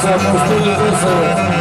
Саша, что не вызовет?